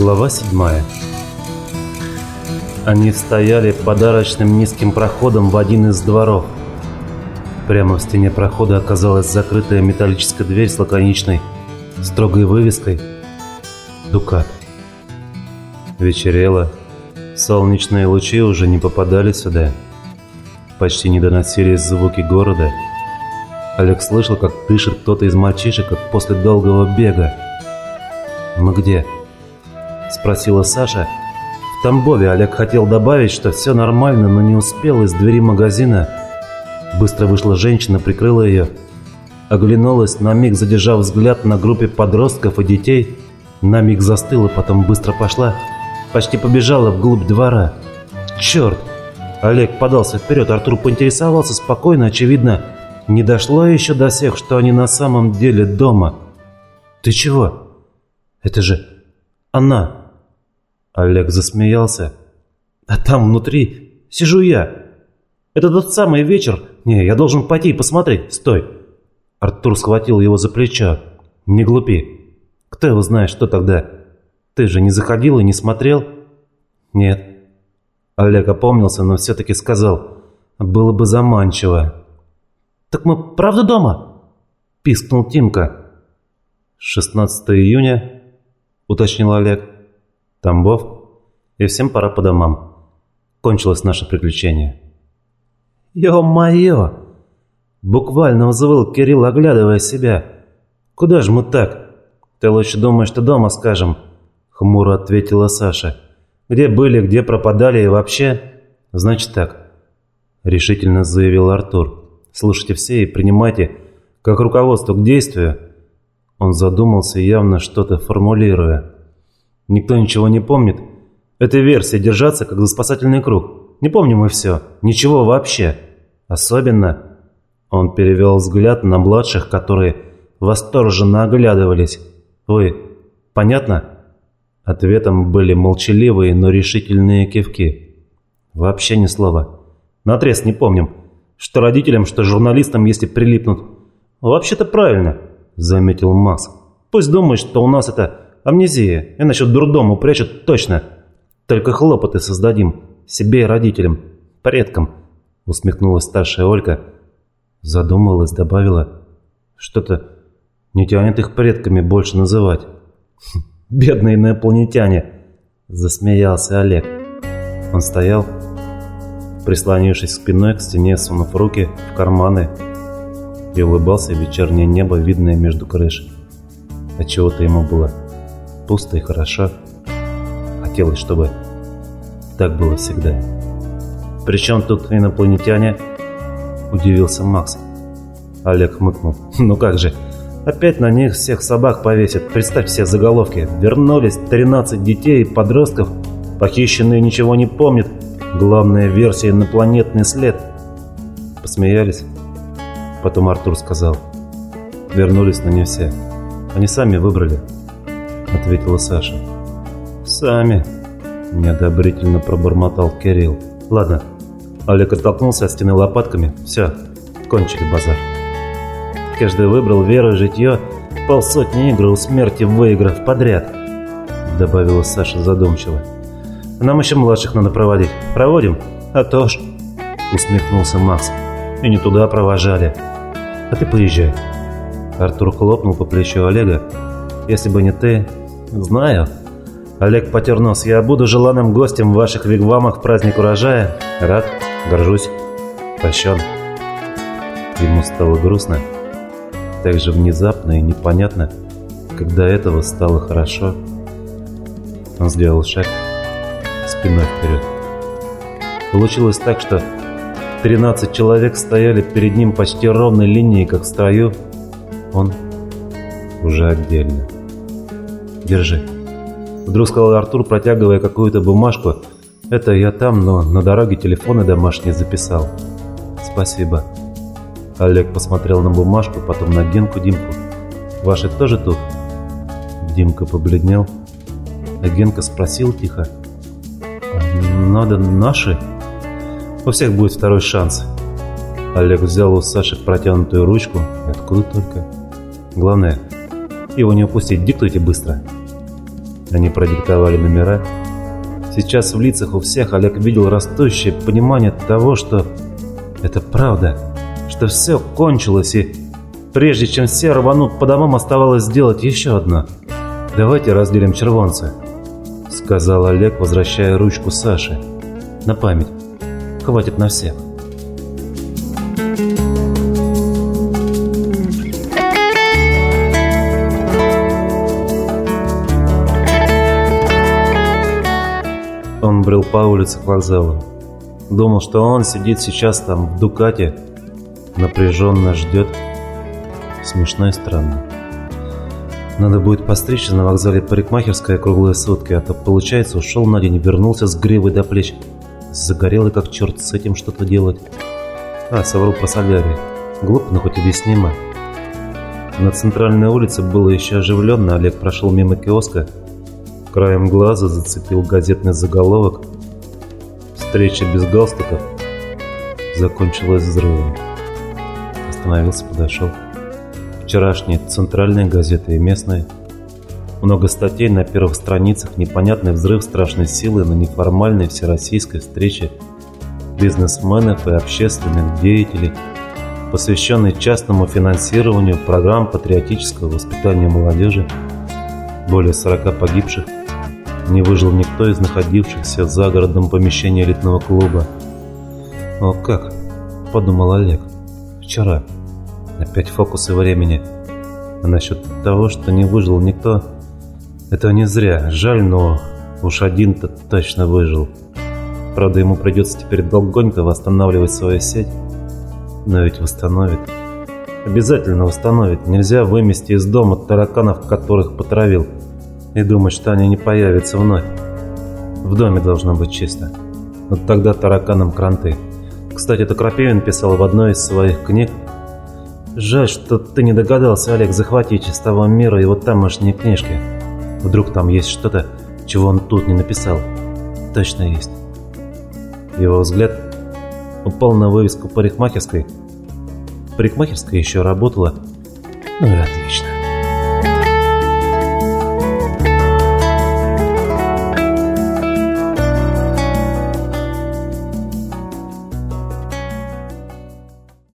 Глава 7 Они стояли подарочным низким проходом в один из дворов. Прямо в стене прохода оказалась закрытая металлическая дверь с лаконичной, строгой вывеской «Дукат». Вечерело, солнечные лучи уже не попадали сюда. Почти не доносились звуки города. Олег слышал, как дышит кто-то из мальчишек, после долгого бега. «Мы где?» – спросила Саша. В Тамбове Олег хотел добавить, что все нормально, но не успел из двери магазина. Быстро вышла женщина, прикрыла ее. Оглянулась, на миг задержав взгляд на группе подростков и детей. На миг застыла, потом быстро пошла. Почти побежала вглубь двора. «Черт!» Олег подался вперед, Артур поинтересовался спокойно, очевидно. Не дошло еще до всех, что они на самом деле дома. «Ты чего?» «Это же она!» Олег засмеялся. «А там внутри сижу я. Это тот самый вечер. Не, я должен пойти и посмотреть. Стой!» Артур схватил его за плечо. «Не глупи. Кто его знает, что тогда? Ты же не заходил и не смотрел?» «Нет». Олег опомнился, но все-таки сказал. «Было бы заманчиво». «Так мы правда дома?» Пискнул Тимка. «16 июня», уточнил Олег. Тамбов, и всем пора по домам. Кончилось наше приключение. «Ё-моё!» Буквально взвыл Кирилл, оглядывая себя. «Куда же мы так?» «Ты лучше думаешь, что дома скажем», — хмуро ответила Саша. «Где были, где пропадали и вообще?» «Значит так», — решительно заявил Артур. «Слушайте все и принимайте как руководство к действию». Он задумался, явно что-то формулируя. Никто ничего не помнит. Эта версия держаться как за спасательный круг. Не помним мы все. Ничего вообще. Особенно... Он перевел взгляд на младших, которые восторженно оглядывались. «Вы... понятно?» Ответом были молчаливые, но решительные кивки. Вообще ни слова. Наотрез не помним. Что родителям, что журналистам, если прилипнут. «Вообще-то правильно», — заметил Макс. «Пусть думают, что у нас это Амнезия. И насчет дурдома прячут точно. Только хлопоты создадим. Себе и родителям. Предкам. Усмехнулась старшая Олька. Задумалась, добавила. Что-то не тянет их предками больше называть. Бедные инопланетяне. Засмеялся Олег. Он стоял, прислонившись спиной к стене, сунув руки в карманы и улыбался в вечернее небо, видное между крыш. Отчего-то ему было пусто и хорошо. Хотелось, чтобы так было всегда. «Причем тут инопланетяне?» – удивился Макс. Олег хмыкнул. «Ну как же, опять на них всех собак повесят. Представь все заголовки. Вернулись 13 детей и подростков. Похищенные ничего не помнят. Главная версия – инопланетный след». Посмеялись. Потом Артур сказал. Вернулись, но не все. Они сами выбрали. — ответила Саша. «Сами», — неодобрительно пробормотал Кирилл. «Ладно». Олег оттолкнулся от стены лопатками. «Все, кончили базар». Каждый выбрал веру и житье, полсотни игр у смерти выиграв подряд, добавила Саша задумчиво. «Нам еще младших надо проводить. Проводим? А то ж...» усмехнулся Макс. «И не туда провожали. А ты поезжай». Артур хлопнул по плечу Олега. «Если бы не ты, «Знаю». Олег потер. «Я буду желанным гостем в ваших вигвамах в праздник урожая. Рад, горжусь, польщен». Ему стало грустно. Так же внезапно и непонятно, когда этого стало хорошо. Он сделал шаг спиной вперед. Получилось так, что 13 человек стояли перед ним почти ровной линией, как в строю. Он уже отдельно. Держи». Вдруг сказал Артур, протягивая какую-то бумажку. «Это я там, но на дороге телефоны домашние записал». «Спасибо». Олег посмотрел на бумажку, потом на Генку Димку. «Ваши тоже тут?» Димка побледнел. А Генка спросил тихо. «Надо наши?» «У всех будет второй шанс». Олег взял у Саши протянутую ручку. Откуда только? Главное, его не упустить. Диктуйте быстро. Они продиктовали номера. Сейчас в лицах у всех Олег видел растущее понимание того, что это правда, что все кончилось и прежде чем все рванут по домам, оставалось сделать еще одно. «Давайте разделим червонцы», — сказал Олег, возвращая ручку Саше. «На память. Хватит на всех». Он брел по улице к вокзалу. Думал, что он сидит сейчас там, в Дукате, напряженно ждет. Смешно и странно. Надо будет постричься на вокзале парикмахерская круглые сутки, а то, получается, ушел на день, вернулся с гривой до плеч. Загорелый как черт с этим что-то делать. А, совру про солярий. Глупо, но хоть объяснимо. На центральной улице было еще оживленно, Олег прошел мимо киоска, краем глаза зацепил газетный заголовок Встреча без галстуков закончилась взрывом. Остановился, подошел. Вчерашние центральные газеты и местные. Много статей на первых страницах, непонятный взрыв страшной силы на неформальной всероссийской встрече бизнесменов и общественных деятелей, посвященной частному финансированию программ патриотического воспитания молодежи. Более 40 погибших – не выжил никто из находившихся в загородном помещении элитного клуба. «О как?» – подумал Олег. «Вчера. Опять фокусы времени. А насчет того, что не выжил никто, это не зря. Жаль, но уж один-то точно выжил. Правда, ему придется теперь долгонько восстанавливать свою сеть. Но ведь восстановит. Обязательно восстановит. Нельзя вымести из дома тараканов, которых потравил и думать, что они не появятся вновь. В доме должно быть чисто. Вот тогда тараканам кранты. Кстати, это Крапивин писал в одной из своих книг. Жаль, что ты не догадался, Олег, захватить из того мира его тамошние книжки. Вдруг там есть что-то, чего он тут не написал. Точно есть. Его взгляд упал на вывеску парикмахерской. Парикмахерская еще работала. Ну и отлично.